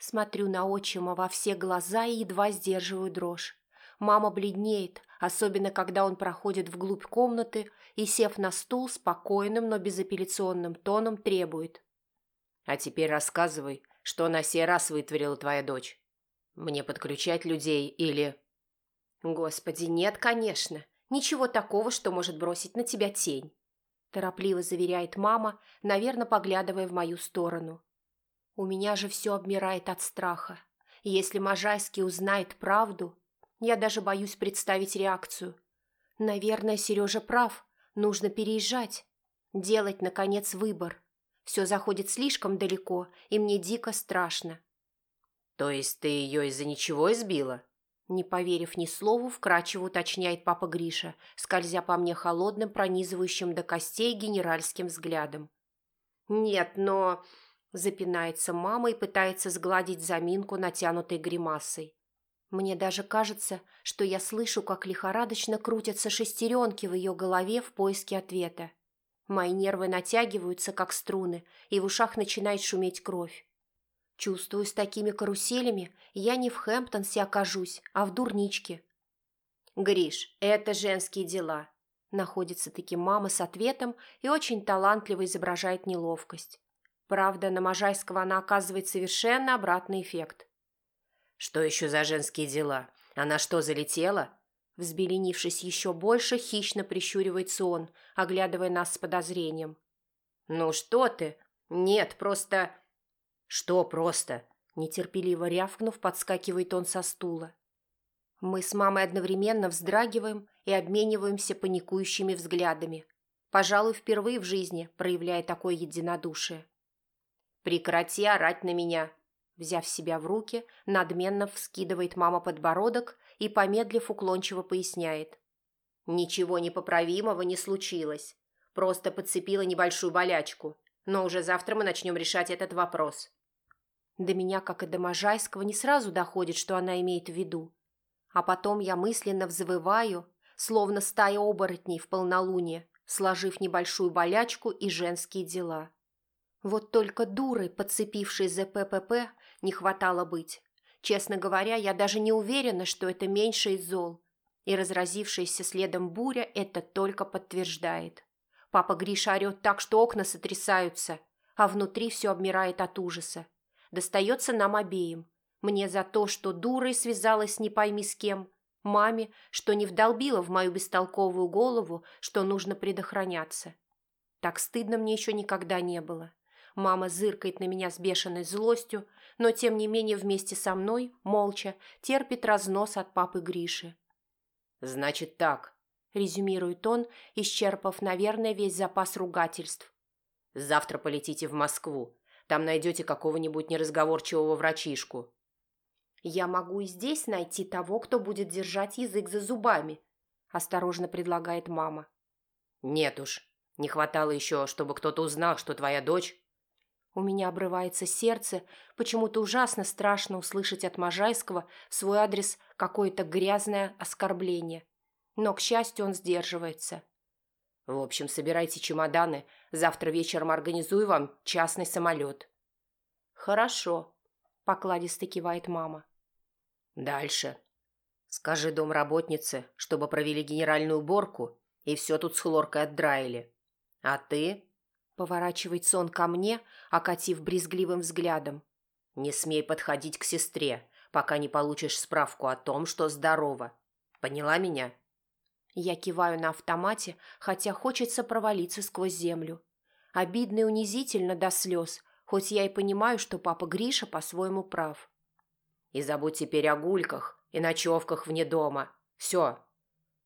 Смотрю на отчима во все глаза и едва сдерживаю дрожь. Мама бледнеет, особенно когда он проходит вглубь комнаты и, сев на стул, спокойным, но безапелляционным тоном требует. «А теперь рассказывай, что на сей раз вытворила твоя дочь. Мне подключать людей или...» «Господи, нет, конечно. Ничего такого, что может бросить на тебя тень», торопливо заверяет мама, наверное, поглядывая в мою сторону. У меня же все обмирает от страха. Если Можайский узнает правду, я даже боюсь представить реакцию. Наверное, Сережа прав. Нужно переезжать. Делать, наконец, выбор. Все заходит слишком далеко, и мне дико страшно. То есть ты ее из-за ничего избила? Не поверив ни слову, вкрадчиво уточняет папа Гриша, скользя по мне холодным, пронизывающим до костей генеральским взглядом. «Нет, но...» Запинается мама и пытается сгладить заминку, натянутой гримасой. Мне даже кажется, что я слышу, как лихорадочно крутятся шестеренки в ее голове в поиске ответа. Мои нервы натягиваются, как струны, и в ушах начинает шуметь кровь. Чувствую, с такими каруселями я не в Хэмптонсе окажусь, а в дурничке. «Гриш, это женские дела», – находится-таки мама с ответом и очень талантливо изображает неловкость. Правда, на Можайского она оказывает совершенно обратный эффект. «Что еще за женские дела? Она что, залетела?» Взбеленившись еще больше, хищно прищуривается он, оглядывая нас с подозрением. «Ну что ты? Нет, просто...» «Что просто?» Нетерпеливо рявкнув, подскакивает он со стула. Мы с мамой одновременно вздрагиваем и обмениваемся паникующими взглядами. Пожалуй, впервые в жизни проявляя такое единодушие. «Прекрати орать на меня!» Взяв себя в руки, надменно вскидывает мама подбородок и, помедлив, уклончиво поясняет. «Ничего непоправимого не случилось. Просто подцепила небольшую болячку. Но уже завтра мы начнем решать этот вопрос». До меня, как и до Можайского, не сразу доходит, что она имеет в виду. А потом я мысленно взвываю, словно стая оборотней в полнолуние, сложив небольшую болячку и женские дела. Вот только дурой, подцепившей ЗППП, не хватало быть. Честно говоря, я даже не уверена, что это меньше из зол. И разразившаяся следом буря это только подтверждает. Папа Гриша орет так, что окна сотрясаются, а внутри все обмирает от ужаса. Достается нам обеим. Мне за то, что дурой связалась не пойми с кем. Маме, что не вдолбила в мою бестолковую голову, что нужно предохраняться. Так стыдно мне еще никогда не было. Мама зыркает на меня с бешеной злостью, но тем не менее вместе со мной, молча, терпит разнос от папы Гриши. «Значит так», — резюмирует он, исчерпав, наверное, весь запас ругательств. «Завтра полетите в Москву. Там найдете какого-нибудь неразговорчивого врачишку». «Я могу и здесь найти того, кто будет держать язык за зубами», — осторожно предлагает мама. «Нет уж. Не хватало еще, чтобы кто-то узнал, что твоя дочь у меня обрывается сердце, почему-то ужасно страшно услышать от Можайского в свой адрес какое-то грязное оскорбление. Но, к счастью, он сдерживается. «В общем, собирайте чемоданы. Завтра вечером организую вам частный самолет». «Хорошо», — покладисто кивает мама. «Дальше. Скажи домработнице, чтобы провели генеральную уборку и все тут с хлоркой отдраили. А ты Поворачивается он ко мне, окатив брезгливым взглядом. «Не смей подходить к сестре, пока не получишь справку о том, что здорова. Поняла меня?» Я киваю на автомате, хотя хочется провалиться сквозь землю. Обидно и унизительно до слез, хоть я и понимаю, что папа Гриша по-своему прав. «И забудь теперь о гульках и ночевках вне дома. Все.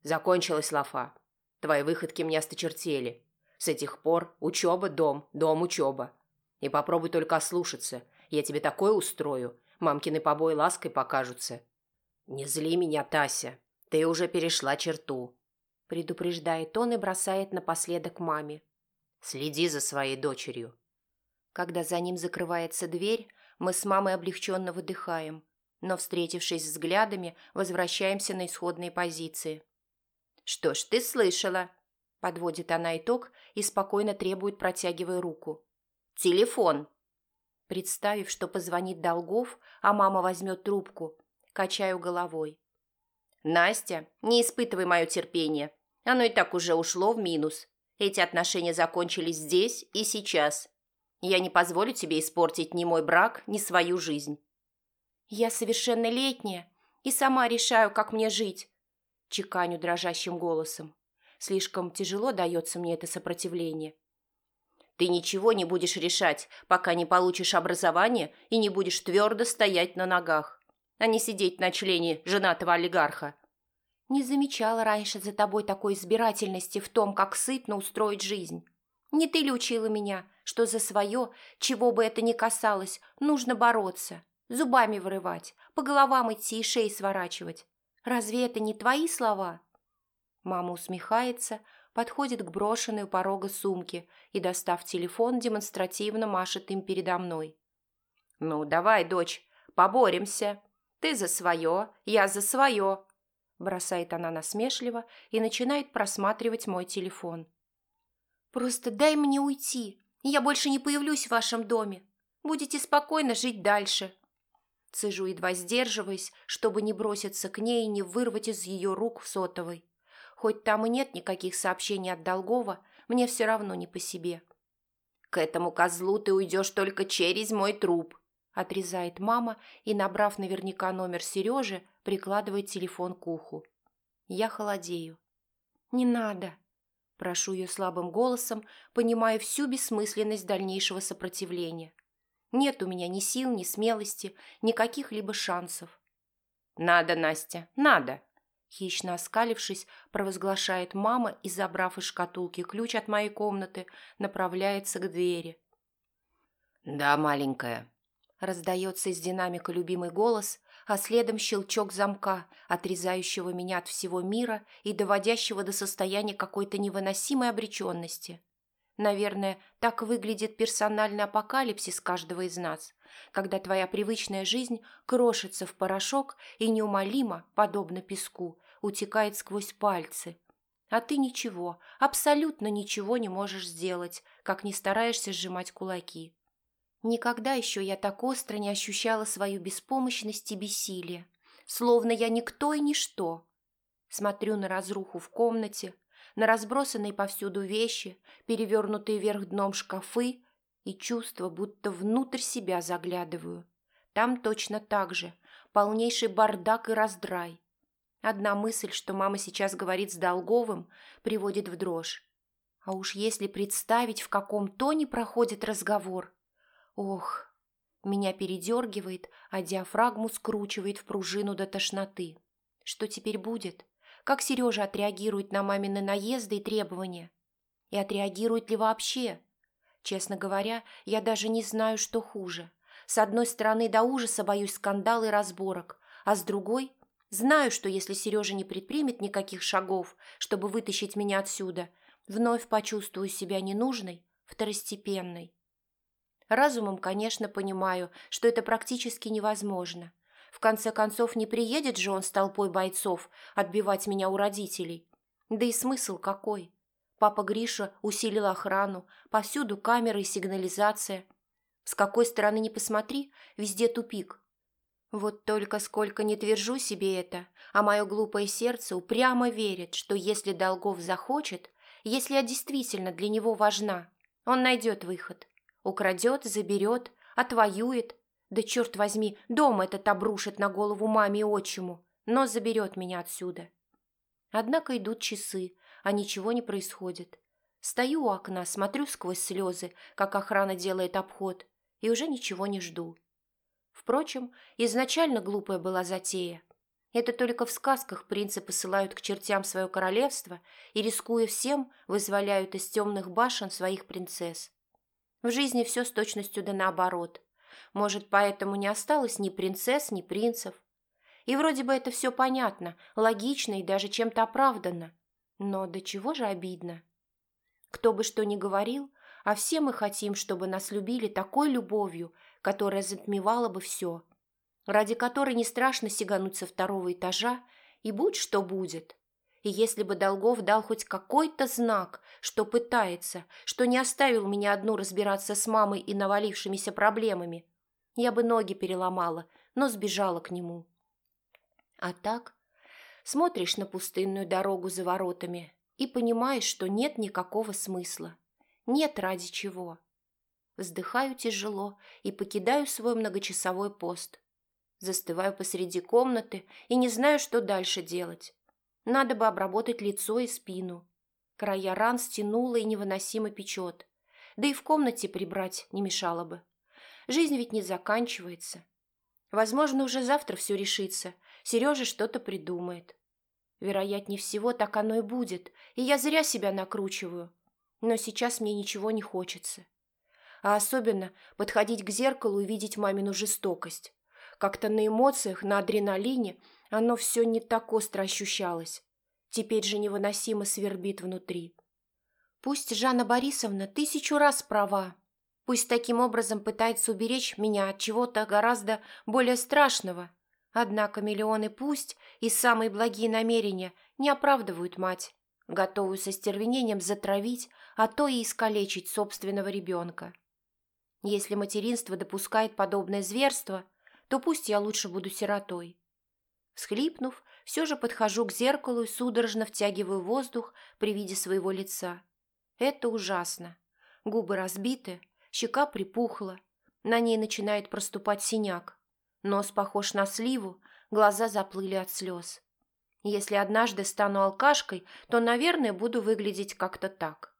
Закончилась лафа. Твои выходки мне осточертели. С этих пор учеба – дом, дом – учеба. И попробуй только ослушаться. Я тебе такое устрою. Мамкины побои лаской покажутся. Не зли меня, Тася. Ты уже перешла черту. Предупреждает он и бросает напоследок маме. Следи за своей дочерью. Когда за ним закрывается дверь, мы с мамой облегченно выдыхаем, но, встретившись взглядами, возвращаемся на исходные позиции. «Что ж ты слышала?» Подводит она итог и спокойно требует, протягивая руку. «Телефон!» Представив, что позвонит Долгов, а мама возьмет трубку, качаю головой. «Настя, не испытывай мое терпение. Оно и так уже ушло в минус. Эти отношения закончились здесь и сейчас. Я не позволю тебе испортить ни мой брак, ни свою жизнь». «Я совершеннолетняя и сама решаю, как мне жить», – чеканю дрожащим голосом. Слишком тяжело дается мне это сопротивление. Ты ничего не будешь решать, пока не получишь образование и не будешь твердо стоять на ногах, а не сидеть на члене женатого олигарха. Не замечала раньше за тобой такой избирательности в том, как сытно устроить жизнь. Не ты ли учила меня, что за свое, чего бы это ни касалось, нужно бороться, зубами вырывать, по головам идти и шеи сворачивать? Разве это не твои слова?» Мама усмехается, подходит к брошенной у порога сумке и, достав телефон, демонстративно машет им передо мной. «Ну, давай, дочь, поборемся. Ты за свое, я за свое», бросает она насмешливо и начинает просматривать мой телефон. «Просто дай мне уйти, я больше не появлюсь в вашем доме. Будете спокойно жить дальше». Цежу, едва сдерживаясь, чтобы не броситься к ней и не вырвать из ее рук сотовой. Хоть там и нет никаких сообщений от Долгова, мне все равно не по себе. «К этому козлу ты уйдешь только через мой труп», отрезает мама и, набрав наверняка номер Сережи, прикладывает телефон к уху. Я холодею. «Не надо!» Прошу ее слабым голосом, понимая всю бессмысленность дальнейшего сопротивления. Нет у меня ни сил, ни смелости, ни каких-либо шансов. «Надо, Настя, надо!» Хищно оскалившись, провозглашает мама и, забрав из шкатулки ключ от моей комнаты, направляется к двери. «Да, маленькая», — раздается из динамика любимый голос, а следом щелчок замка, отрезающего меня от всего мира и доводящего до состояния какой-то невыносимой обреченности. Наверное, так выглядит персональный апокалипсис каждого из нас, когда твоя привычная жизнь крошится в порошок и неумолимо, подобно песку, утекает сквозь пальцы. А ты ничего, абсолютно ничего не можешь сделать, как не стараешься сжимать кулаки. Никогда еще я так остро не ощущала свою беспомощность и бессилие, словно я никто и ничто. Смотрю на разруху в комнате, на разбросанные повсюду вещи, перевернутые вверх дном шкафы и чувство, будто внутрь себя заглядываю. Там точно так же, полнейший бардак и раздрай. Одна мысль, что мама сейчас говорит с Долговым, приводит в дрожь. А уж если представить, в каком тоне проходит разговор, Ох, меня передергивает, а диафрагму скручивает в пружину до тошноты. Что теперь будет? Как Сережа отреагирует на мамины наезды и требования? И отреагирует ли вообще? Честно говоря, я даже не знаю, что хуже. С одной стороны, до ужаса боюсь скандала и разборок, а с другой – знаю, что если Сережа не предпримет никаких шагов, чтобы вытащить меня отсюда, вновь почувствую себя ненужной, второстепенной. Разумом, конечно, понимаю, что это практически невозможно. В конце концов, не приедет же он с толпой бойцов отбивать меня у родителей. Да и смысл какой? Папа Гриша усилил охрану, повсюду камеры и сигнализация. С какой стороны ни посмотри, везде тупик. Вот только сколько не твержу себе это, а мое глупое сердце упрямо верит, что если Долгов захочет, если я действительно для него важна, он найдет выход. Украдет, заберет, отвоюет. Да черт возьми, дом этот обрушит на голову маме и отчиму, но заберет меня отсюда. Однако идут часы, а ничего не происходит. Стою у окна, смотрю сквозь слезы, как охрана делает обход, и уже ничего не жду. Впрочем, изначально глупая была затея. Это только в сказках принцы посылают к чертям свое королевство и, рискуя всем, вызволяют из темных башен своих принцесс. В жизни все с точностью да наоборот. Может, поэтому не осталось ни принцесс, ни принцев. И вроде бы это все понятно, логично и даже чем-то оправданно. Но до чего же обидно? Кто бы что ни говорил, а все мы хотим, чтобы нас любили такой любовью, которая затмевала бы все, ради которой не страшно сигануть со второго этажа, и будь что будет. И если бы Долгов дал хоть какой-то знак, что пытается, что не оставил меня одну разбираться с мамой и навалившимися проблемами, я бы ноги переломала, но сбежала к нему. А так, смотришь на пустынную дорогу за воротами и понимаешь, что нет никакого смысла. Нет ради чего. Вздыхаю тяжело и покидаю свой многочасовой пост. Застываю посреди комнаты и не знаю, что дальше делать. Надо бы обработать лицо и спину. Края ран стянуло и невыносимо печет. Да и в комнате прибрать не мешало бы. Жизнь ведь не заканчивается. Возможно, уже завтра все решится. Сережа что-то придумает. Вероятнее всего, так оно и будет, и я зря себя накручиваю. Но сейчас мне ничего не хочется. А особенно подходить к зеркалу и видеть мамину жестокость. Как-то на эмоциях, на адреналине оно все не так остро ощущалось. Теперь же невыносимо свербит внутри. Пусть Жанна Борисовна тысячу раз права. Пусть таким образом пытается уберечь меня от чего-то гораздо более страшного. Однако миллионы пусть и самые благие намерения не оправдывают мать, готовую со стервенением затравить, а то и искалечить собственного ребенка. Если материнство допускает подобное зверство, то пусть я лучше буду сиротой. Всхлипнув, все же подхожу к зеркалу и судорожно втягиваю воздух при виде своего лица. Это ужасно. Губы разбиты, щека припухла, на ней начинает проступать синяк. Нос похож на сливу, глаза заплыли от слез. Если однажды стану алкашкой, то, наверное, буду выглядеть как-то так.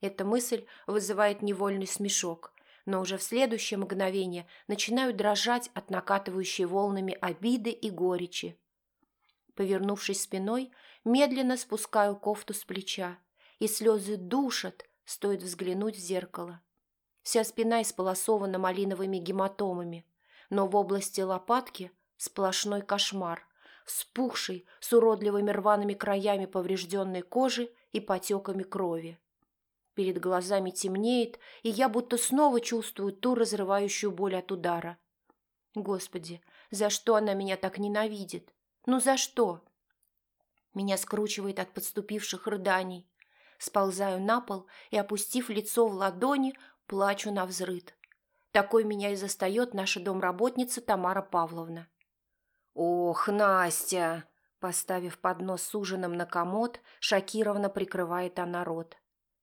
Эта мысль вызывает невольный смешок но уже в следующее мгновение начинаю дрожать от накатывающей волнами обиды и горечи. Повернувшись спиной, медленно спускаю кофту с плеча, и слезы душат, стоит взглянуть в зеркало. Вся спина исполосована малиновыми гематомами, но в области лопатки сплошной кошмар, вспухший с уродливыми рваными краями поврежденной кожи и потеками крови. Перед глазами темнеет, и я будто снова чувствую ту разрывающую боль от удара. Господи, за что она меня так ненавидит? Ну за что? Меня скручивает от подступивших рыданий. Сползаю на пол и, опустив лицо в ладони, плачу на взрыд. Такой меня и застает наша домработница Тамара Павловна. «Ох, Настя!» Поставив поднос с ужином на комод, шокированно прикрывает она рот.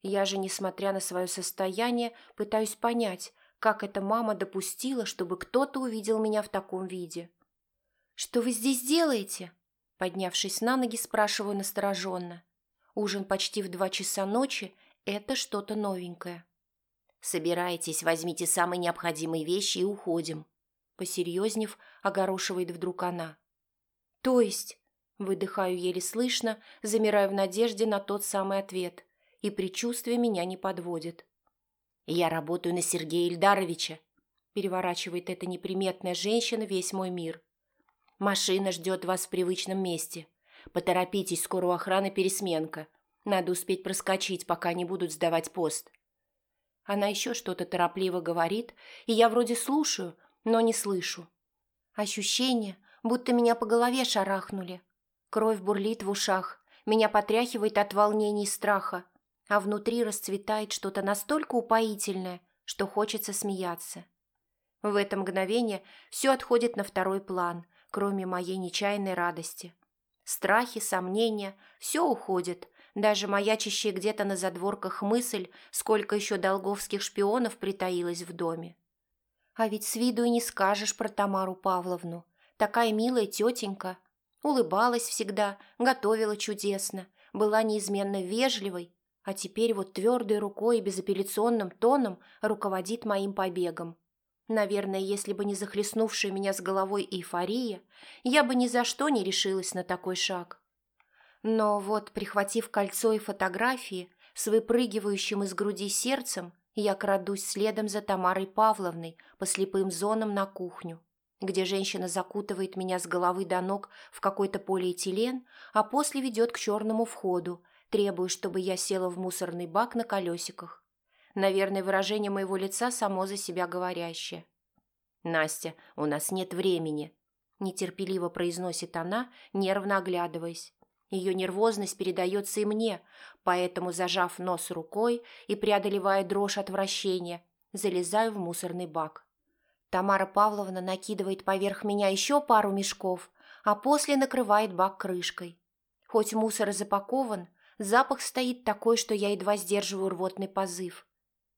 Я же, несмотря на свое состояние, пытаюсь понять, как эта мама допустила, чтобы кто-то увидел меня в таком виде. «Что вы здесь делаете?» Поднявшись на ноги, спрашиваю настороженно. Ужин почти в два часа ночи – это что-то новенькое. «Собирайтесь, возьмите самые необходимые вещи и уходим», – посерьезнев, огорошивает вдруг она. «То есть?» – выдыхаю еле слышно, замираю в надежде на тот самый ответ – и предчувствие меня не подводит. «Я работаю на Сергея Ильдаровича», – переворачивает эта неприметная женщина весь мой мир. «Машина ждет вас в привычном месте. Поторопитесь, скоро у охраны пересменка. Надо успеть проскочить, пока не будут сдавать пост». Она еще что-то торопливо говорит, и я вроде слушаю, но не слышу. Ощущение, будто меня по голове шарахнули. Кровь бурлит в ушах, меня потряхивает от волнений и страха а внутри расцветает что-то настолько упоительное, что хочется смеяться. В это мгновение все отходит на второй план, кроме моей нечаянной радости. Страхи, сомнения – все уходит, даже маячащая где-то на задворках мысль, сколько еще долговских шпионов притаилось в доме. А ведь с виду и не скажешь про Тамару Павловну. Такая милая тетенька. Улыбалась всегда, готовила чудесно, была неизменно вежливой, а теперь вот твердой рукой и безапелляционным тоном руководит моим побегом. Наверное, если бы не захлестнувшая меня с головой эйфория, я бы ни за что не решилась на такой шаг. Но вот, прихватив кольцо и фотографии, с выпрыгивающим из груди сердцем, я крадусь следом за Тамарой Павловной по слепым зонам на кухню, где женщина закутывает меня с головы до ног в какой-то полиэтилен, а после ведет к черному входу, Требую, чтобы я села в мусорный бак на колесиках. Наверное, выражение моего лица само за себя говорящее. «Настя, у нас нет времени», – нетерпеливо произносит она, нервно оглядываясь. Ее нервозность передается и мне, поэтому, зажав нос рукой и преодолевая дрожь отвращения, залезаю в мусорный бак. Тамара Павловна накидывает поверх меня еще пару мешков, а после накрывает бак крышкой. Хоть мусор и запакован, запах стоит такой, что я едва сдерживаю рвотный позыв.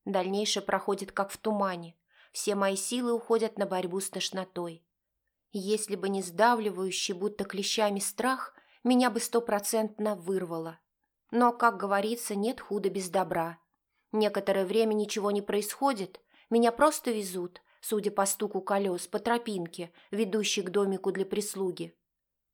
Дальнейшее проходит как в тумане. Все мои силы уходят на борьбу с тошнотой. Если бы не сдавливающий, будто клещами страх, меня бы стопроцентно вырвало. Но, как говорится, нет худа без добра. Некоторое время ничего не происходит, меня просто везут, судя по стуку колес, по тропинке, ведущей к домику для прислуги.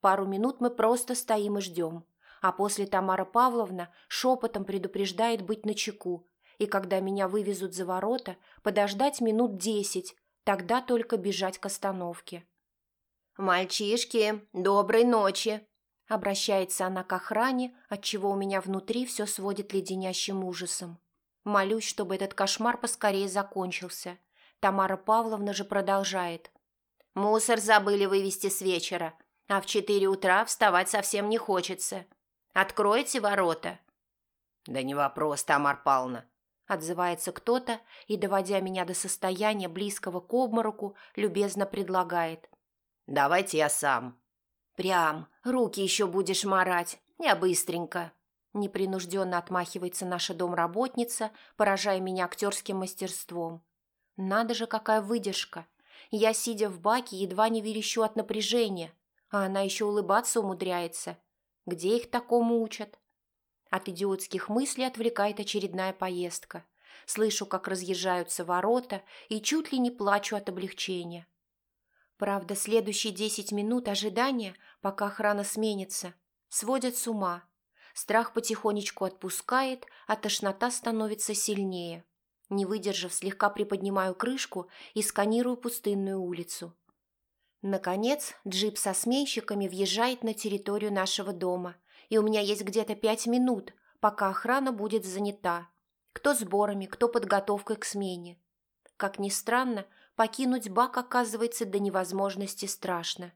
Пару минут мы просто стоим и ждем, а после Тамара Павловна шепотом предупреждает быть начеку, и когда меня вывезут за ворота, подождать минут десять, тогда только бежать к остановке. «Мальчишки, доброй ночи!» Обращается она к охране, отчего у меня внутри все сводит леденящим ужасом. Молюсь, чтобы этот кошмар поскорее закончился. Тамара Павловна же продолжает. «Мусор забыли вывести с вечера, а в четыре утра вставать совсем не хочется. Откройте ворота». «Да не вопрос, Тамар Павловна», — отзывается кто-то и, доводя меня до состояния близкого к обмороку, любезно предлагает. «Давайте я сам». «Прям, руки еще будешь марать. Я быстренько». Непринужденно отмахивается наша домработница, поражая меня актерским мастерством. Надо же, какая выдержка. Я, сидя в баке, едва не верещу от напряжения, а она еще улыбаться умудряется. Где их такому учат? От идиотских мыслей отвлекает очередная поездка. Слышу, как разъезжаются ворота, и чуть ли не плачу от облегчения. Правда, следующие десять минут ожидания, пока охрана сменится, сводят с ума. Страх потихонечку отпускает, а тошнота становится сильнее. Не выдержав, слегка приподнимаю крышку и сканирую пустынную улицу. Наконец, джип со сменщиками въезжает на территорию нашего дома, и у меня есть где-то пять минут, пока охрана будет занята. Кто сборами, кто подготовкой к смене. Как ни странно, покинуть бак оказывается до невозможности страшно.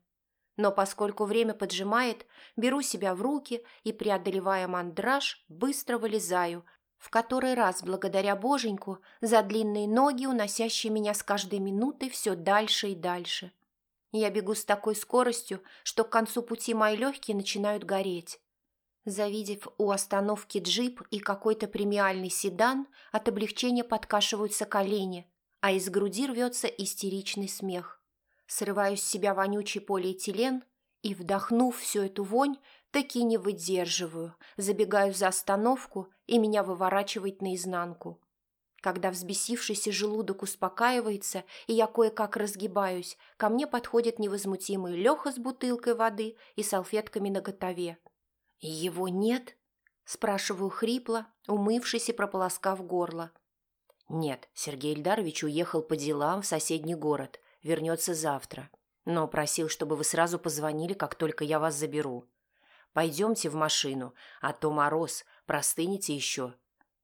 Но поскольку время поджимает, беру себя в руки и, преодолевая мандраж, быстро вылезаю, в который раз благодаря боженьку за длинные ноги, уносящие меня с каждой минутой все дальше и дальше. Я бегу с такой скоростью, что к концу пути мои легкие начинают гореть. Завидев у остановки джип и какой-то премиальный седан, от облегчения подкашиваются колени, а из груди рвется истеричный смех. Срываю с себя вонючий полиэтилен и, вдохнув всю эту вонь, таки не выдерживаю, забегаю за остановку и меня выворачивает наизнанку. Когда взбесившийся желудок успокаивается, и я кое-как разгибаюсь, ко мне подходит невозмутимый Леха с бутылкой воды и салфетками наготове. «Его нет?» – спрашиваю хрипло, умывшись и прополоскав горло. «Нет, Сергей Ильдарович уехал по делам в соседний город, вернется завтра. Но просил, чтобы вы сразу позвонили, как только я вас заберу. Пойдемте в машину, а то мороз, простынете еще».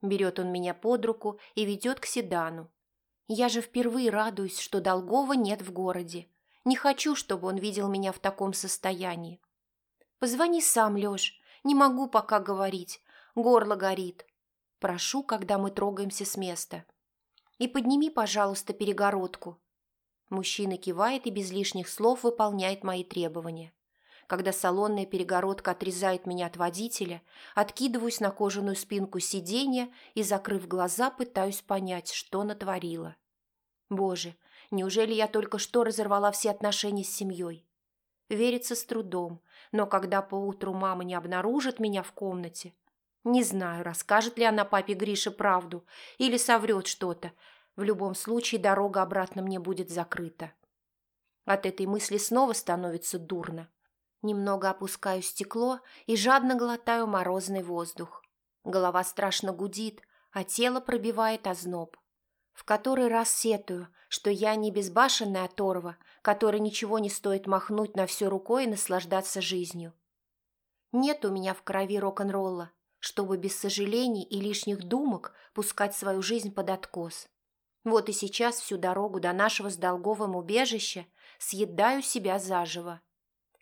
Берет он меня под руку и ведет к седану. Я же впервые радуюсь, что Долгова нет в городе. Не хочу, чтобы он видел меня в таком состоянии. Позвони сам, Лёш. Не могу пока говорить. Горло горит. Прошу, когда мы трогаемся с места. И подними, пожалуйста, перегородку. Мужчина кивает и без лишних слов выполняет мои требования. Когда салонная перегородка отрезает меня от водителя, откидываюсь на кожаную спинку сиденья и, закрыв глаза, пытаюсь понять, что натворила. Боже, неужели я только что разорвала все отношения с семьей? Верится с трудом, но когда поутру мама не обнаружит меня в комнате, не знаю, расскажет ли она папе Грише правду или соврет что-то. В любом случае дорога обратно мне будет закрыта. От этой мысли снова становится дурно. Немного опускаю стекло и жадно глотаю морозный воздух. Голова страшно гудит, а тело пробивает озноб. В который раз сетую, что я не безбашенная оторва, которой ничего не стоит махнуть на всю рукой и наслаждаться жизнью. Нет у меня в крови рок-н-ролла, чтобы без сожалений и лишних думок пускать свою жизнь под откос. Вот и сейчас всю дорогу до нашего с долговым убежища съедаю себя заживо.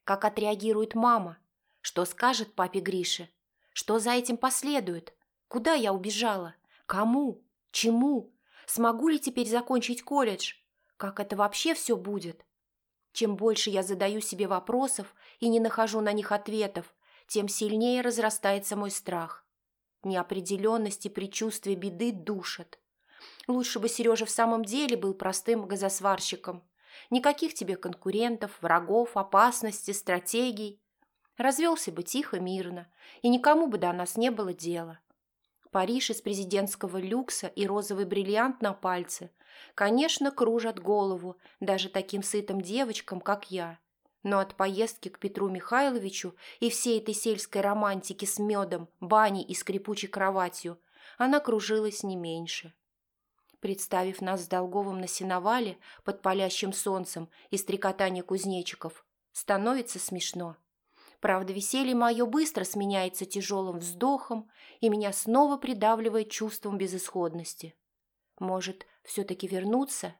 Как отреагирует мама? Что скажет папе Грише? Что за этим последует? Куда я убежала? Кому? Чему? Смогу ли теперь закончить колледж? Как это вообще все будет? Чем больше я задаю себе вопросов и не нахожу на них ответов, тем сильнее разрастается мой страх. Неопределенность и предчувствие беды душат. Лучше бы Сережа в самом деле был простым газосварщиком. Никаких тебе конкурентов, врагов, опасностей, стратегий. Развелся бы тихо, мирно, и никому бы до нас не было дела. Париж из президентского люкса и розовый бриллиант на пальце, конечно, кружат голову даже таким сытым девочкам, как я. Но от поездки к Петру Михайловичу и всей этой сельской романтики с медом, баней и скрипучей кроватью она кружилась не меньше. Представив нас с Долговым на сеновале под палящим солнцем и стрекотание кузнечиков, становится смешно. Правда, веселье мое быстро сменяется тяжелым вздохом, и меня снова придавливает чувством безысходности. Может, все-таки вернуться?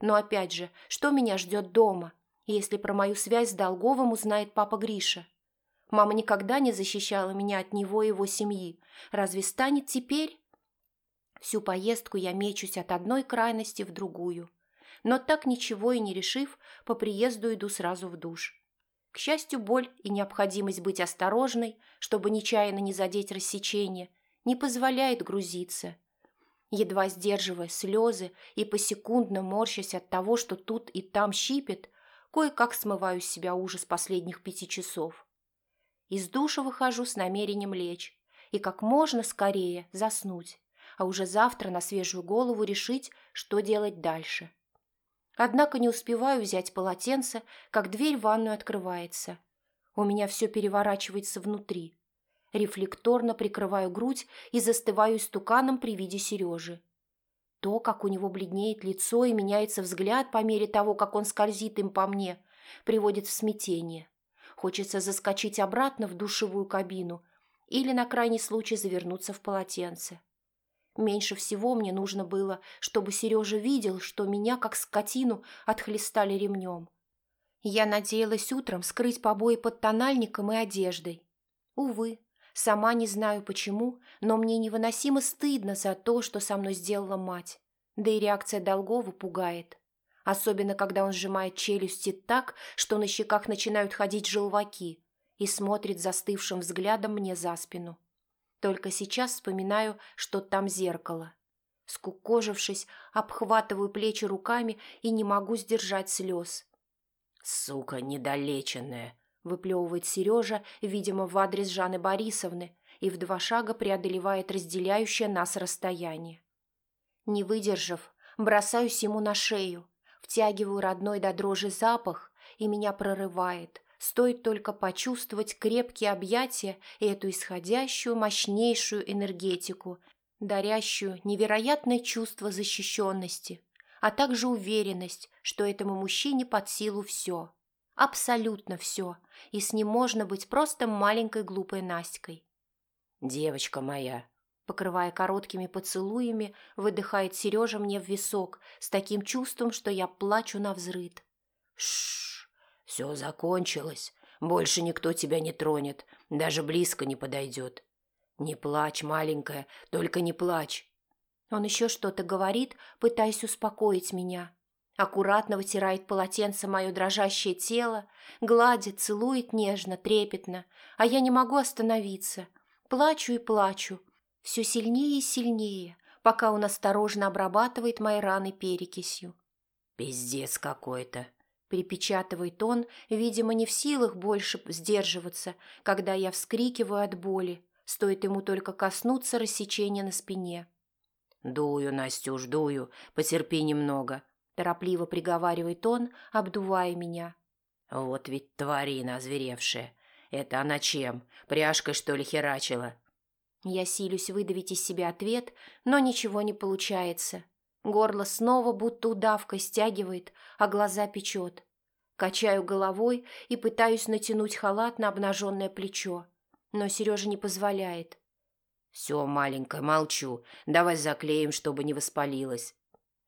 Но опять же, что меня ждет дома, если про мою связь с Долговым узнает папа Гриша? Мама никогда не защищала меня от него и его семьи. Разве станет теперь? Всю поездку я мечусь от одной крайности в другую. Но так ничего и не решив, по приезду иду сразу в душ. К счастью, боль и необходимость быть осторожной, чтобы нечаянно не задеть рассечение, не позволяет грузиться. Едва сдерживая слезы и посекундно морщась от того, что тут и там щипет, кое-как смываю с себя ужас последних пяти часов. Из душа выхожу с намерением лечь и как можно скорее заснуть, а уже завтра на свежую голову решить, что делать дальше. Однако не успеваю взять полотенце, как дверь в ванную открывается. У меня все переворачивается внутри. Рефлекторно прикрываю грудь и застываю истуканом при виде Сережи. То, как у него бледнеет лицо и меняется взгляд по мере того, как он скользит им по мне, приводит в смятение. Хочется заскочить обратно в душевую кабину или на крайний случай завернуться в полотенце. Меньше всего мне нужно было, чтобы Сережа видел, что меня, как скотину, отхлестали ремнем. Я надеялась утром скрыть побои под тональником и одеждой. Увы, сама не знаю почему, но мне невыносимо стыдно за то, что со мной сделала мать. Да и реакция Долгова пугает. Особенно, когда он сжимает челюсти так, что на щеках начинают ходить желваки и смотрит застывшим взглядом мне за спину. Только сейчас вспоминаю, что там зеркало. Скукожившись, обхватываю плечи руками и не могу сдержать слез. «Сука недолеченная!» – выплевывает Сережа, видимо, в адрес Жанны Борисовны, и в два шага преодолевает разделяющее нас расстояние. Не выдержав, бросаюсь ему на шею, втягиваю родной до дрожи запах, и меня прорывает, Стоит только почувствовать крепкие объятия и эту исходящую, мощнейшую энергетику, дарящую невероятное чувство защищенности, а также уверенность, что этому мужчине под силу все. Абсолютно все, и с ним можно быть просто маленькой глупой Настькой. «Девочка моя», покрывая короткими поцелуями, выдыхает Сережа мне в висок с таким чувством, что я плачу на взрыд. Шш, все закончилось. Больше никто тебя не тронет, даже близко не подойдет. Не плачь, маленькая, только не плачь. Он еще что-то говорит, пытаясь успокоить меня. Аккуратно вытирает полотенце мое дрожащее тело, гладит, целует нежно, трепетно, а я не могу остановиться. Плачу и плачу, все сильнее и сильнее, пока он осторожно обрабатывает мои раны перекисью. «Пиздец какой-то!» Припечатывает он, видимо, не в силах больше сдерживаться, когда я вскрикиваю от боли. Стоит ему только коснуться рассечения на спине. «Дую, Настюш, дую, потерпи немного», – торопливо приговаривает он, обдувая меня. «Вот ведь тварина озверевшая. Это она чем? Пряжкой, что ли, херачила?» Я силюсь выдавить из себя ответ, но ничего не получается. Горло снова будто удавкой стягивает, а глаза печет. Качаю головой и пытаюсь натянуть халат на обнаженное плечо, но Сережа не позволяет. «Все, маленькая, молчу. Давай заклеим, чтобы не воспалилось».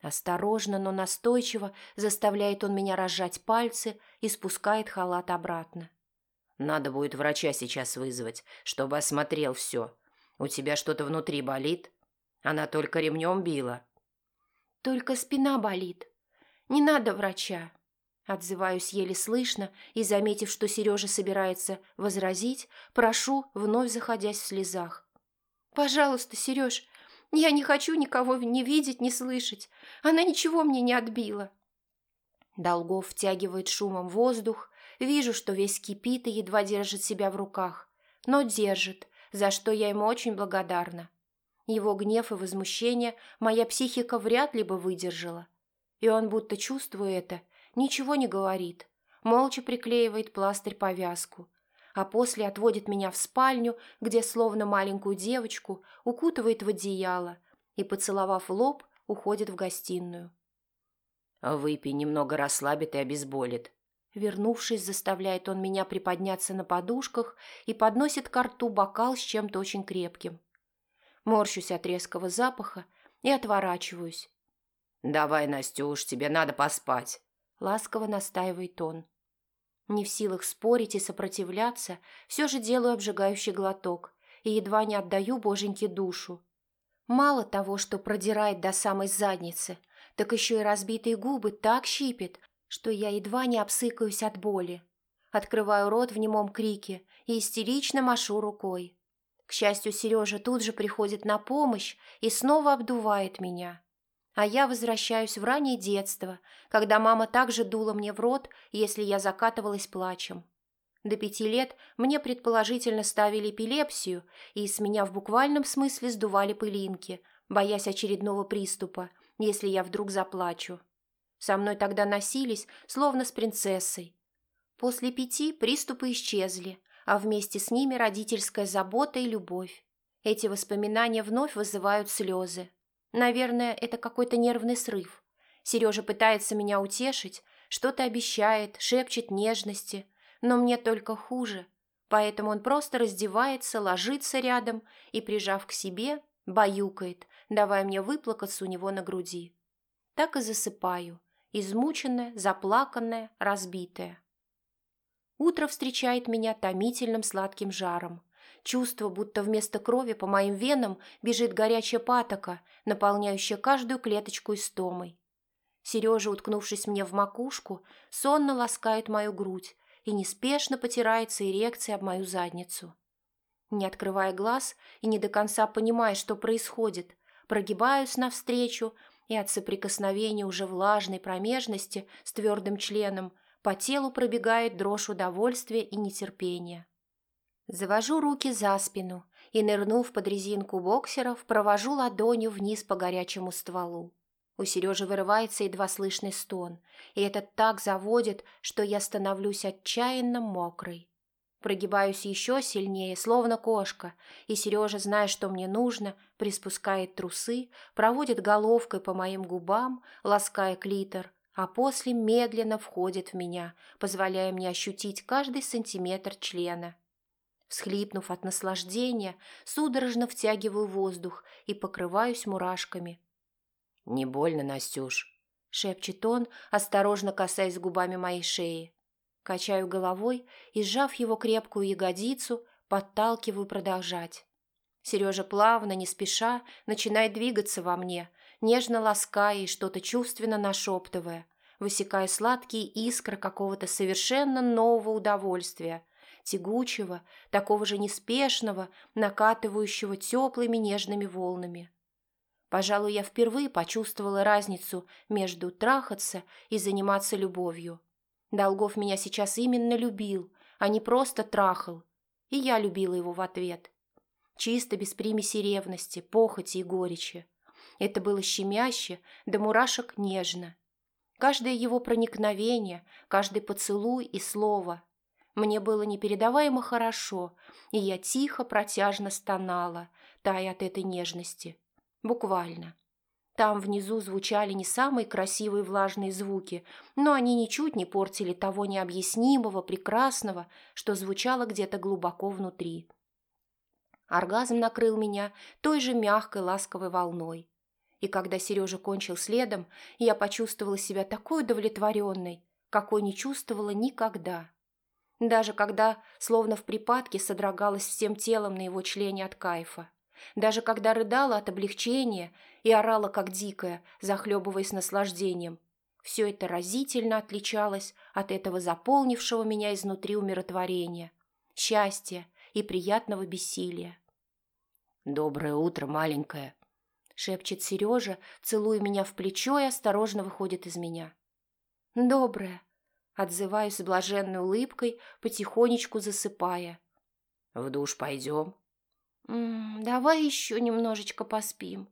Осторожно, но настойчиво заставляет он меня разжать пальцы и спускает халат обратно. Надо будет врача сейчас вызвать, чтобы осмотрел все. У тебя что-то внутри болит? Она только ремнем била?» «Только спина болит. Не надо врача». Отзываюсь еле слышно и, заметив, что Сережа собирается возразить, прошу, вновь заходясь в слезах. «Пожалуйста, Сереж, я не хочу никого не видеть, не слышать. Она ничего мне не отбила». Долгов втягивает шумом воздух. Вижу, что весь кипит и едва держит себя в руках. Но держит, за что я ему очень благодарна. Его гнев и возмущение моя психика вряд ли бы выдержала. И он, будто чувствуя это, ничего не говорит, молча приклеивает пластырь-повязку, а после отводит меня в спальню, где словно маленькую девочку укутывает в одеяло и, поцеловав лоб, уходит в гостиную. «Выпей, немного расслабит и обезболит». Вернувшись, заставляет он меня приподняться на подушках и подносит к рту бокал с чем-то очень крепким. Морщусь от резкого запаха и отворачиваюсь. «Давай, Настюш, тебе надо поспать», — ласково настаивает он. Не в силах спорить и сопротивляться, все же делаю обжигающий глоток и едва не отдаю боженьке душу. Мало того, что продирает до самой задницы, так еще и разбитые губы так щипет, что я едва не обсыкаюсь от боли. Открываю рот в немом крике и истерично машу рукой. Счастью, Сережа тут же приходит на помощь и снова обдувает меня. А я возвращаюсь в раннее детство, когда мама также дула мне в рот, если я закатывалась плачем. До пяти лет мне предположительно ставили эпилепсию и с меня в буквальном смысле сдували пылинки, боясь очередного приступа, если я вдруг заплачу. Со мной тогда носились, словно с принцессой. После пяти приступы исчезли, а вместе с ними родительская забота и любовь. Эти воспоминания вновь вызывают слезы. Наверное, это какой-то нервный срыв. Сережа пытается меня утешить, что-то обещает, шепчет нежности, но мне только хуже. Поэтому он просто раздевается, ложится рядом и, прижав к себе, баюкает, давая мне выплакаться у него на груди. Так и засыпаю, измученная, заплаканная, разбитая. Утро встречает меня томительным сладким жаром. Чувство, будто вместо крови по моим венам бежит горячая патока, наполняющая каждую клеточку истомой. Сережа, уткнувшись мне в макушку, сонно ласкает мою грудь и неспешно потирается эрекцией об мою задницу. Не открывая глаз и не до конца понимая, что происходит, прогибаюсь навстречу, и от соприкосновения уже влажной промежности с твердым членом по телу пробегает дрожь удовольствия и нетерпения. Завожу руки за спину и, нырнув под резинку боксеров, провожу ладонью вниз по горячему стволу. У Сережи вырывается едва слышный стон, и это так заводит, что я становлюсь отчаянно мокрой. Прогибаюсь еще сильнее, словно кошка, и Сережа, зная, что мне нужно, приспускает трусы, проводит головкой по моим губам, лаская клитор, а после медленно входит в меня, позволяя мне ощутить каждый сантиметр члена. Всхлипнув от наслаждения, судорожно втягиваю воздух и покрываюсь мурашками. «Не больно, Настюш», — шепчет он, осторожно касаясь губами моей шеи. Качаю головой и, сжав его крепкую ягодицу, подталкиваю продолжать. Сережа плавно, не спеша, начинает двигаться во мне, нежно лаская и что-то чувственно нашептывая, высекая сладкие искры какого-то совершенно нового удовольствия, тягучего, такого же неспешного, накатывающего теплыми нежными волнами. Пожалуй, я впервые почувствовала разницу между трахаться и заниматься любовью. Долгов меня сейчас именно любил, а не просто трахал, и я любила его в ответ. Чисто без примеси ревности, похоти и горечи. Это было щемяще, до мурашек нежно. Каждое его проникновение, каждый поцелуй и слово мне было непередаваемо хорошо, и я тихо, протяжно стонала, тая от этой нежности. Буквально. Там внизу звучали не самые красивые влажные звуки, но они ничуть не портили того необъяснимого, прекрасного, что звучало где-то глубоко внутри. Оргазм накрыл меня той же мягкой, ласковой волной. И когда Сережа кончил следом, я почувствовала себя такой удовлетворенной, какой не чувствовала никогда. Даже когда, словно в припадке, содрогалась всем телом на его члене от кайфа. Даже когда рыдала от облегчения и орала, как дикая, захлебываясь наслаждением. Все это разительно отличалось от этого заполнившего меня изнутри умиротворения, счастья и приятного бессилия. «Доброе утро, маленькая», — шепчет Сережа, целуя меня в плечо и осторожно выходит из меня. «Доброе», — отзываюсь с блаженной улыбкой, потихонечку засыпая. «В душ пойдем?» М -м, «Давай еще немножечко поспим».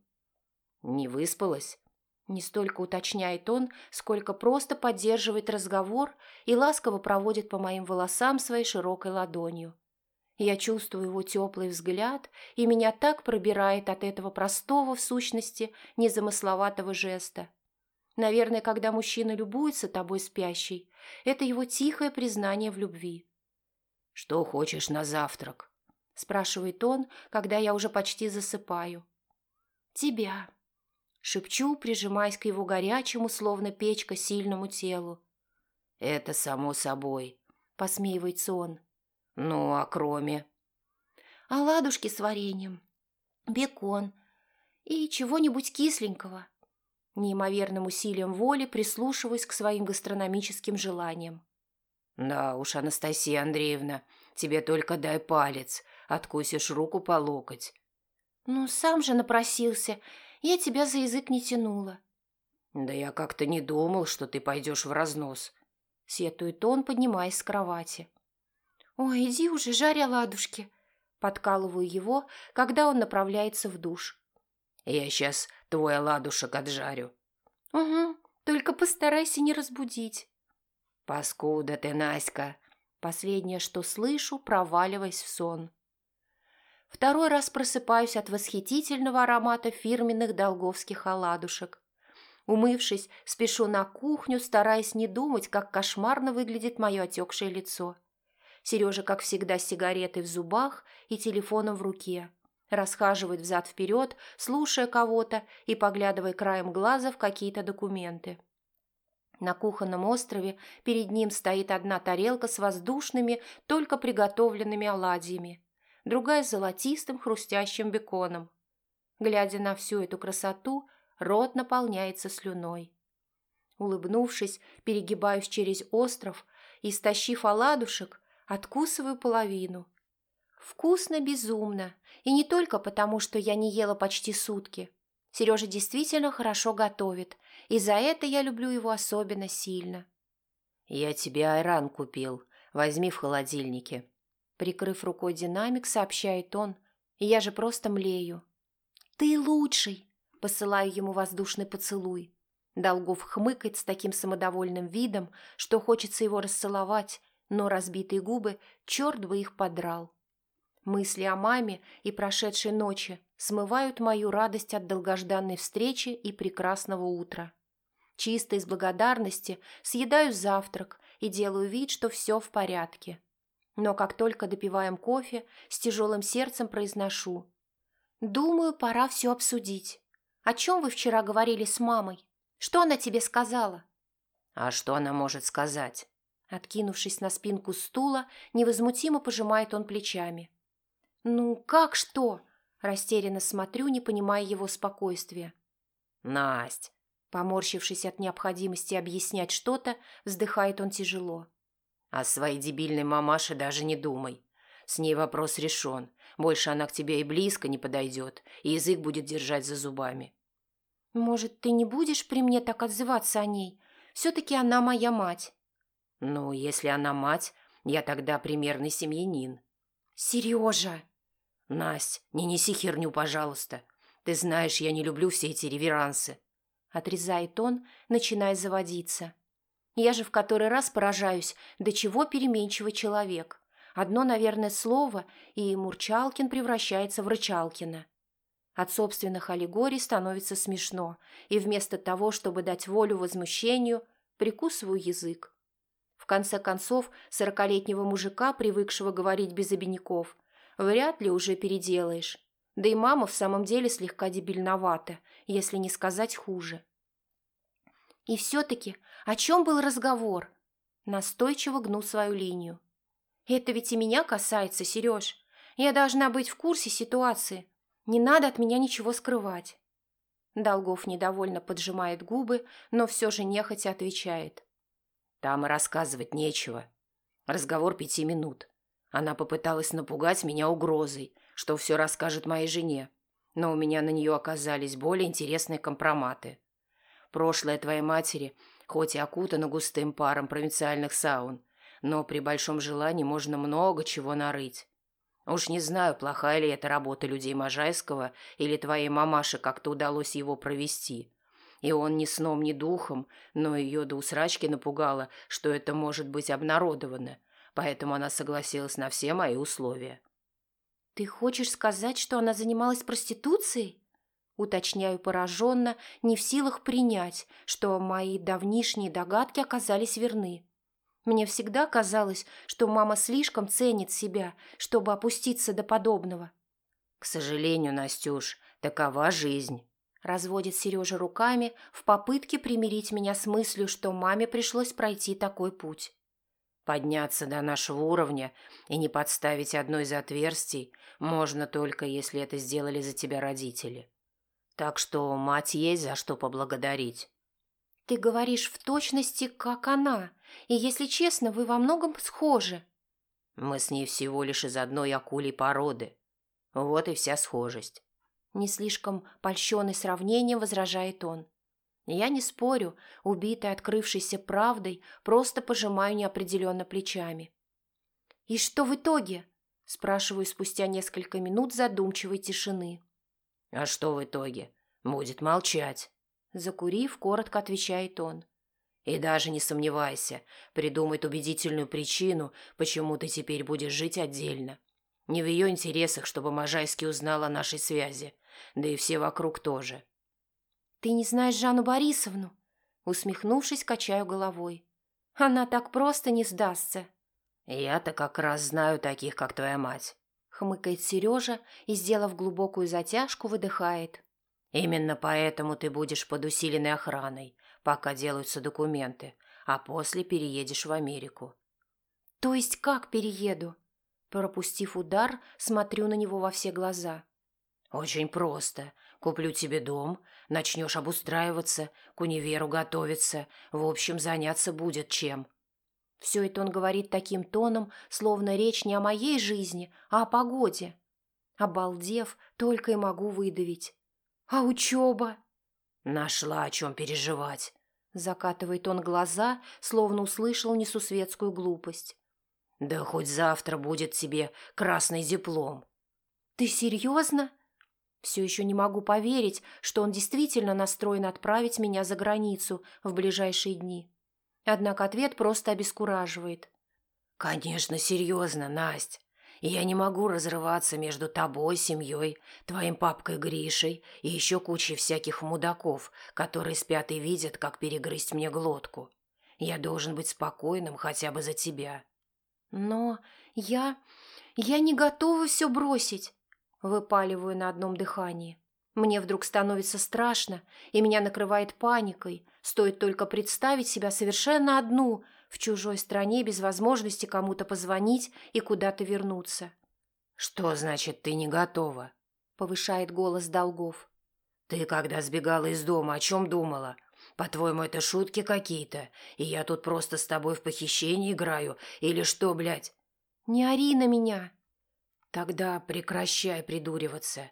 «Не выспалась?» Не столько уточняет он, сколько просто поддерживает разговор и ласково проводит по моим волосам своей широкой ладонью. Я чувствую его теплый взгляд, и меня так пробирает от этого простого, в сущности, незамысловатого жеста. Наверное, когда мужчина любуется тобой спящей, это его тихое признание в любви. «Что хочешь на завтрак?» – спрашивает он, когда я уже почти засыпаю. «Тебя», – шепчу, прижимаясь к его горячему, словно печка, сильному телу. «Это само собой», – посмеивается он. «Ну, а кроме?» «Оладушки с вареньем, бекон и чего-нибудь кисленького». Неимоверным усилием воли прислушиваюсь к своим гастрономическим желаниям. «Да уж, Анастасия Андреевна, тебе только дай палец, откусишь руку по локоть». «Ну, сам же напросился, я тебя за язык не тянула». «Да я как-то не думал, что ты пойдешь в разнос», — сетует он, поднимаясь с кровати. «Ой, иди уже, жарь оладушки!» Подкалываю его, когда он направляется в душ. «Я сейчас твой оладушек отжарю». «Угу, только постарайся не разбудить». «Паскуда ты, Наська!» Последнее, что слышу, проваливаясь в сон. Второй раз просыпаюсь от восхитительного аромата фирменных долговских оладушек. Умывшись, спешу на кухню, стараясь не думать, как кошмарно выглядит мое отекшее лицо. Сережа, как всегда, с сигаретой в зубах и телефоном в руке. Расхаживает взад-вперед, слушая кого-то и поглядывая краем глаза в какие-то документы. На кухонном острове перед ним стоит одна тарелка с воздушными, только приготовленными оладьями, другая с золотистым хрустящим беконом. Глядя на всю эту красоту, рот наполняется слюной. Улыбнувшись, перегибаюсь через остров и, стащив оладушек, Откусываю половину. Вкусно безумно. И не только потому, что я не ела почти сутки. Сережа действительно хорошо готовит, и за это я люблю его особенно сильно. «Я тебе айран купил. Возьми в холодильнике». Прикрыв рукой динамик, сообщает он. И я же просто млею. «Ты лучший!» Посылаю ему воздушный поцелуй. Долгов хмыкает с таким самодовольным видом, что хочется его расцеловать, но разбитые губы, черт бы их подрал. Мысли о маме и прошедшей ночи смывают мою радость от долгожданной встречи и прекрасного утра. Чисто из благодарности съедаю завтрак и делаю вид, что все в порядке. Но как только допиваем кофе, с тяжелым сердцем произношу. «Думаю, пора все обсудить. О чем вы вчера говорили с мамой? Что она тебе сказала?» «А что она может сказать?» Откинувшись на спинку стула, невозмутимо пожимает он плечами. «Ну, как что?» Растерянно смотрю, не понимая его спокойствия. «Насть!» Поморщившись от необходимости объяснять что-то, вздыхает он тяжело. «О своей дебильной мамаше даже не думай. С ней вопрос решен. Больше она к тебе и близко не подойдет, и язык будет держать за зубами». «Может, ты не будешь при мне так отзываться о ней? Все-таки она моя мать». «Ну, если она мать, я тогда примерный семьянин». «Сережа!» «Насть, не неси херню, пожалуйста. Ты знаешь, я не люблю все эти реверансы». Отрезает он, начиная заводиться. Я же в который раз поражаюсь, до чего переменчивый человек. Одно, наверное, слово, и Мурчалкин превращается в Рычалкина. От собственных аллегорий становится смешно, и вместо того, чтобы дать волю возмущению, прикусываю язык. Конце концов, сорокалетнего мужика, привыкшего говорить без обиняков, вряд ли уже переделаешь. Да и мама в самом деле слегка дебильновата, если не сказать хуже. И все-таки о чем был разговор? Настойчиво гну свою линию. Это ведь и меня касается, Сереж. Я должна быть в курсе ситуации. Не надо от меня ничего скрывать. Долгов недовольно поджимает губы, но все же нехотя отвечает. Там и рассказывать нечего. Разговор пяти минут. Она попыталась напугать меня угрозой, что все расскажет моей жене, но у меня на нее оказались более интересные компроматы. Прошлое твоей матери, хоть и окутано густым паром провинциальных саун, но при большом желании можно много чего нарыть. Уж не знаю, плохая ли это работа людей Можайского или твоей мамаше как-то удалось его провести. И он ни сном, ни духом, но ее до усрачки напугало, что это может быть обнародовано, поэтому она согласилась на все мои условия. «Ты хочешь сказать, что она занималась проституцией?» Уточняю пораженно, не в силах принять, что мои давнишние догадки оказались верны. Мне всегда казалось, что мама слишком ценит себя, чтобы опуститься до подобного. «К сожалению, Настюш, такова жизнь», – разводит Сережа руками в попытке примирить меня с мыслью, что маме пришлось пройти такой путь. Подняться до нашего уровня и не подставить одно из отверстий можно только, если это сделали за тебя родители. Так что мать есть за что поблагодарить. Ты говоришь в точности, как она, и, если честно, вы во многом схожи. Мы с ней всего лишь из одной акулей породы. Вот и вся схожесть. Не слишком польщенный сравнением возражает он. Я не спорю, убитый открывшейся правдой, просто пожимаю неопределенно плечами. «И что в итоге?» – спрашиваю спустя несколько минут задумчивой тишины. «А что в итоге? Будет молчать». Закурив, коротко отвечает он. «И даже не сомневайся, придумает убедительную причину, почему ты теперь будешь жить отдельно. Не в ее интересах, чтобы Можайский узнал о нашей связи, да и все вокруг тоже. «Ты не знаешь Жанну Борисовну?» Усмехнувшись, качаю головой. «Она так просто не сдастся». «Я-то как раз знаю таких, как твоя мать», — хмыкает Сережа и, сделав глубокую затяжку, выдыхает. «Именно поэтому ты будешь под усиленной охраной, пока делаются документы, а после переедешь в Америку». «То есть как перееду?» Пропустив удар, смотрю на него во все глаза. «Очень просто. Куплю тебе дом, начнешь обустраиваться, к универу готовиться, в общем, заняться будет чем». Все это он говорит таким тоном, словно речь не о моей жизни, а о погоде. Обалдев, только и могу выдавить. «А учеба?» «Нашла о чем переживать», — закатывает он глаза, словно услышал несусветскую глупость. «Да хоть завтра будет тебе красный диплом». «Ты серьезно?» Все еще не могу поверить, что он действительно настроен отправить меня за границу в ближайшие дни. Однако ответ просто обескураживает. «Конечно, серьезно, Насть. Я не могу разрываться между тобой, семьей, твоим папкой Гришей и еще кучей всяких мудаков, которые спят и видят, как перегрызть мне глотку. Я должен быть спокойным хотя бы за тебя». «Но я... я не готова все бросить. Выпаливаю на одном дыхании. Мне вдруг становится страшно, и меня накрывает паникой. Стоит только представить себя совершенно одну в чужой стране без возможности кому-то позвонить и куда-то вернуться. «Что значит, ты не готова?» — повышает голос Долгов. «Ты, когда сбегала из дома, о чем думала? По-твоему, это шутки какие-то? И я тут просто с тобой в похищении играю? Или что, блядь?» «Не ори на меня!» «Тогда прекращай придуриваться.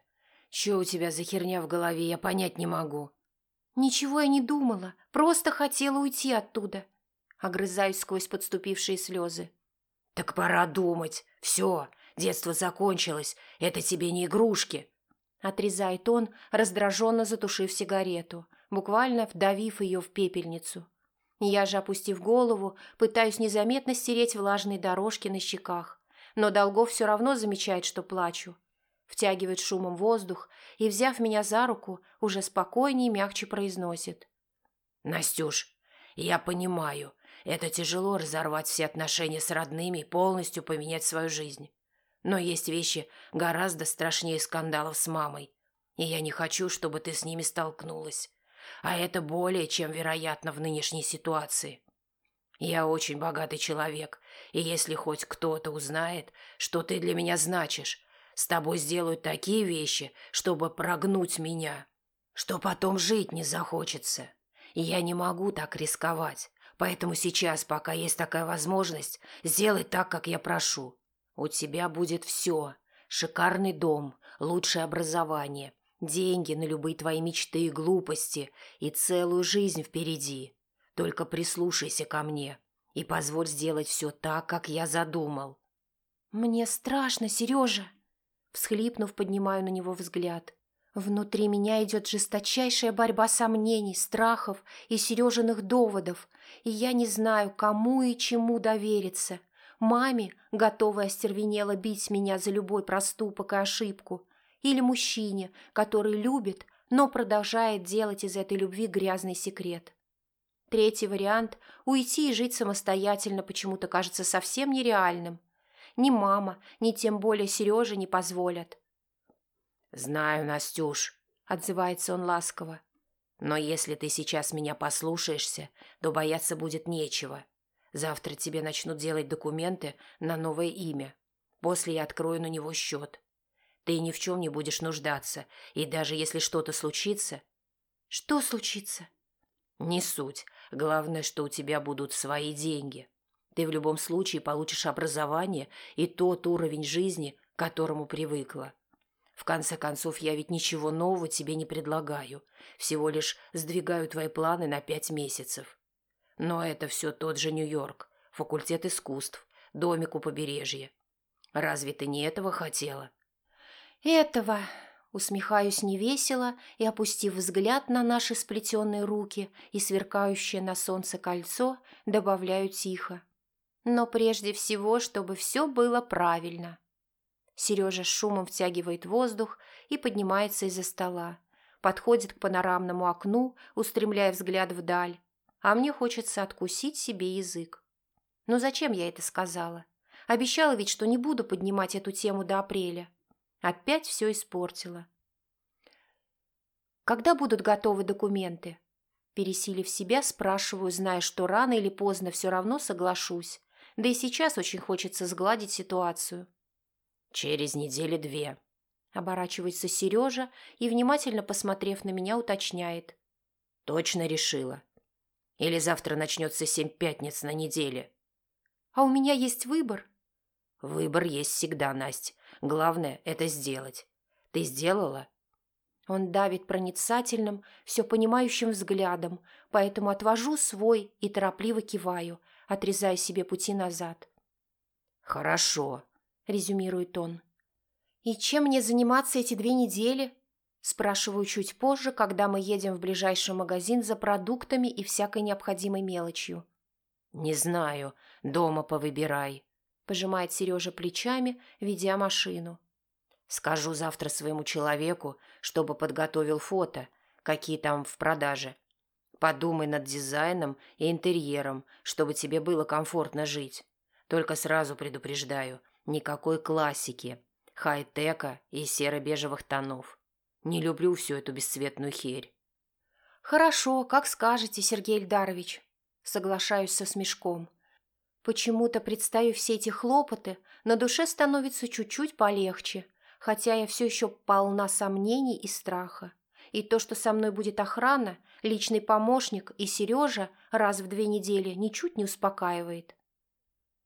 Че у тебя за херня в голове, я понять не могу». «Ничего я не думала, просто хотела уйти оттуда». Огрызаюсь сквозь подступившие слезы. «Так пора думать. Все, детство закончилось, это тебе не игрушки». Отрезает он, раздраженно затушив сигарету, буквально вдавив ее в пепельницу. Я же, опустив голову, пытаюсь незаметно стереть влажные дорожки на щеках но Долгов все равно замечает, что плачу. Втягивает шумом воздух и, взяв меня за руку, уже спокойнее и мягче произносит. «Настюш, я понимаю, это тяжело разорвать все отношения с родными и полностью поменять свою жизнь. Но есть вещи гораздо страшнее скандалов с мамой, и я не хочу, чтобы ты с ними столкнулась. А это более чем вероятно в нынешней ситуации. Я очень богатый человек, и если хоть кто-то узнает, что ты для меня значишь, с тобой сделают такие вещи, чтобы прогнуть меня, что потом жить не захочется. И я не могу так рисковать, поэтому сейчас, пока есть такая возможность, сделай так, как я прошу. У тебя будет все. Шикарный дом, лучшее образование, деньги на любые твои мечты и глупости и целую жизнь впереди. Только прислушайся ко мне и позволь сделать все так, как я задумал». «Мне страшно, Сережа!» Всхлипнув, поднимаю на него взгляд. Внутри меня идет жесточайшая борьба сомнений, страхов и Сережиных доводов, и я не знаю, кому и чему довериться. Маме, готовой остервенело бить меня за любой проступок и ошибку, или мужчине, который любит, но продолжает делать из этой любви грязный секрет. Третий вариант – уйти и жить самостоятельно почему-то кажется совсем нереальным. Ни мама, ни тем более Сережа не позволят. «Знаю, Настюш», – отзывается он ласково. «Но если ты сейчас меня послушаешься, то бояться будет нечего. Завтра тебе начнут делать документы на новое имя. После я открою на него счет. Ты ни в чем не будешь нуждаться, и даже если что-то случится...» «Что случится?» «Не суть. Главное, что у тебя будут свои деньги. Ты в любом случае получишь образование и тот уровень жизни, к которому привыкла. В конце концов, я ведь ничего нового тебе не предлагаю. Всего лишь сдвигаю твои планы на пять месяцев. Но это все тот же Нью-Йорк, факультет искусств, домик у побережья. Разве ты не этого хотела? Этого, Усмехаюсь невесело и, опустив взгляд на наши сплетенные руки и сверкающее на солнце кольцо, добавляю тихо. Но прежде всего, чтобы все было правильно. Сережа шумом втягивает воздух и поднимается из-за стола. Подходит к панорамному окну, устремляя взгляд вдаль. А мне хочется откусить себе язык. Но зачем я это сказала? Обещала ведь, что не буду поднимать эту тему до апреля. Опять все испортила. Когда будут готовы документы? Пересилив себя, спрашиваю, зная, что рано или поздно все равно соглашусь. Да и сейчас очень хочется сгладить ситуацию. Через недели две. Оборачивается Сережа и, внимательно посмотрев на меня, уточняет. Точно решила. Или завтра начнется семь пятниц на неделе. А у меня есть выбор. Выбор есть всегда, Настя. Главное – это сделать. Ты сделала?» Он давит проницательным, все понимающим взглядом, поэтому отвожу свой и торопливо киваю, отрезая себе пути назад. «Хорошо», – резюмирует он. «И чем мне заниматься эти две недели?» Спрашиваю чуть позже, когда мы едем в ближайший магазин за продуктами и всякой необходимой мелочью. «Не знаю. Дома повыбирай», пожимает Сережа плечами, ведя машину. Скажу завтра своему человеку, чтобы подготовил фото, какие там в продаже. Подумай над дизайном и интерьером, чтобы тебе было комфортно жить. Только сразу предупреждаю, никакой классики, хай-тека и серо-бежевых тонов. Не люблю всю эту бесцветную херь. «Хорошо, как скажете, Сергей Ильдарович», — соглашаюсь со смешком. Почему-то, представив все эти хлопоты, на душе становится чуть-чуть полегче, хотя я все еще полна сомнений и страха. И то, что со мной будет охрана, личный помощник и Сережа раз в две недели, ничуть не успокаивает.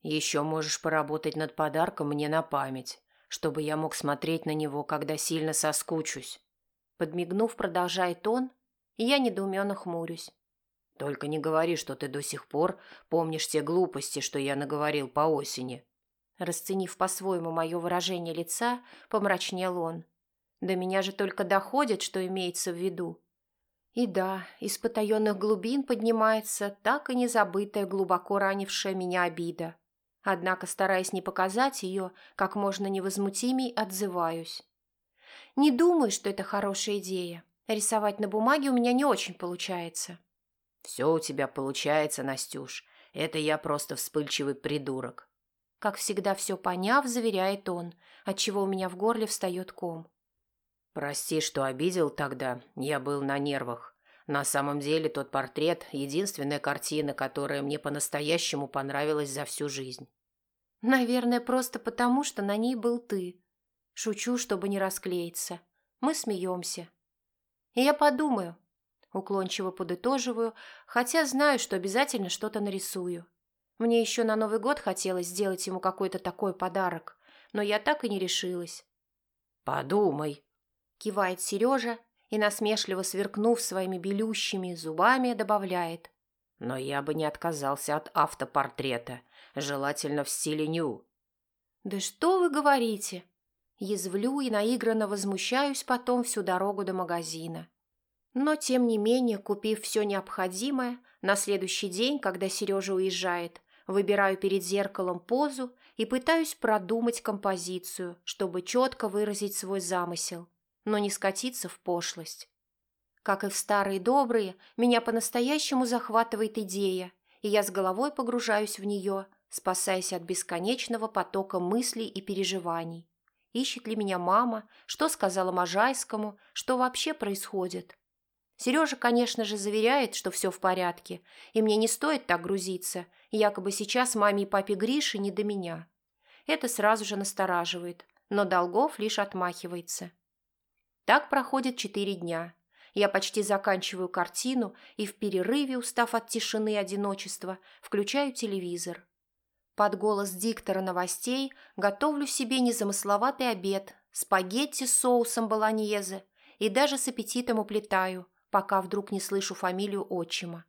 Еще можешь поработать над подарком мне на память, чтобы я мог смотреть на него, когда сильно соскучусь. Подмигнув, продолжает он, и я недоуменно хмурюсь. Только не говори, что ты до сих пор помнишь те глупости, что я наговорил по осени. Расценив по-своему мое выражение лица, помрачнел он. До меня же только доходит, что имеется в виду. И да, из потаенных глубин поднимается так и незабытая, глубоко ранившая меня обида. Однако, стараясь не показать ее, как можно невозмутимей отзываюсь. Не думаю, что это хорошая идея. Рисовать на бумаге у меня не очень получается. «Все у тебя получается, Настюш. Это я просто вспыльчивый придурок». Как всегда, все поняв, заверяет он, отчего у меня в горле встает ком. «Прости, что обидел тогда. Я был на нервах. На самом деле тот портрет – единственная картина, которая мне по-настоящему понравилась за всю жизнь. Наверное, просто потому, что на ней был ты. Шучу, чтобы не расклеиться. Мы смеемся. И я подумаю. Уклончиво подытоживаю, хотя знаю, что обязательно что-то нарисую. Мне еще на Новый год хотелось сделать ему какой-то такой подарок, но я так и не решилась. «Подумай», – кивает Сережа и, насмешливо сверкнув своими белющими зубами, добавляет. «Но я бы не отказался от автопортрета, желательно в стиле ню». «Да что вы говорите?» Язвлю и наигранно возмущаюсь потом всю дорогу до магазина. Но, тем не менее, купив все необходимое, на следующий день, когда Сережа уезжает, выбираю перед зеркалом позу и пытаюсь продумать композицию, чтобы четко выразить свой замысел, но не скатиться в пошлость. Как и в старые добрые, меня по-настоящему захватывает идея, и я с головой погружаюсь в нее, спасаясь от бесконечного потока мыслей и переживаний. Ищет ли меня мама, что сказала Можайскому, что вообще происходит. Сережа, конечно же, заверяет, что все в порядке, и мне не стоит так грузиться, якобы сейчас маме и папе Гриши не до меня. Это сразу же настораживает, но Долгов лишь отмахивается. Так проходит четыре дня. Я почти заканчиваю картину и в перерыве, устав от тишины и одиночества, включаю телевизор. Под голос диктора новостей готовлю себе незамысловатый обед, спагетти с соусом болоньезе и даже с аппетитом уплетаю – пока вдруг не слышу фамилию отчима.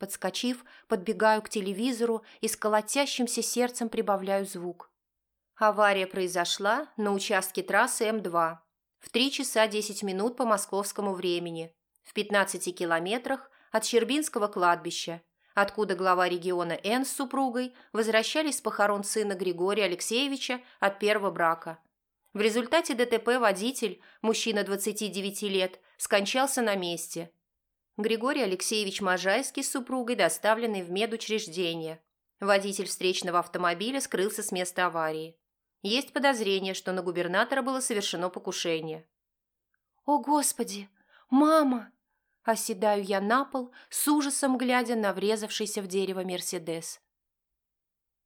Подскочив, подбегаю к телевизору и с колотящимся сердцем прибавляю звук. Авария произошла на участке трассы М2 в 3 часа 10 минут по московскому времени, в 15 километрах от Щербинского кладбища, откуда глава региона Н с супругой возвращались с похорон сына Григория Алексеевича от первого брака. В результате ДТП водитель, мужчина 29 лет, скончался на месте. Григорий Алексеевич Можайский с супругой доставлены в медучреждение. Водитель встречного автомобиля скрылся с места аварии. Есть подозрение, что на губернатора было совершено покушение. «О, Господи! Мама!» Оседаю я на пол, с ужасом глядя на врезавшийся в дерево «Мерседес».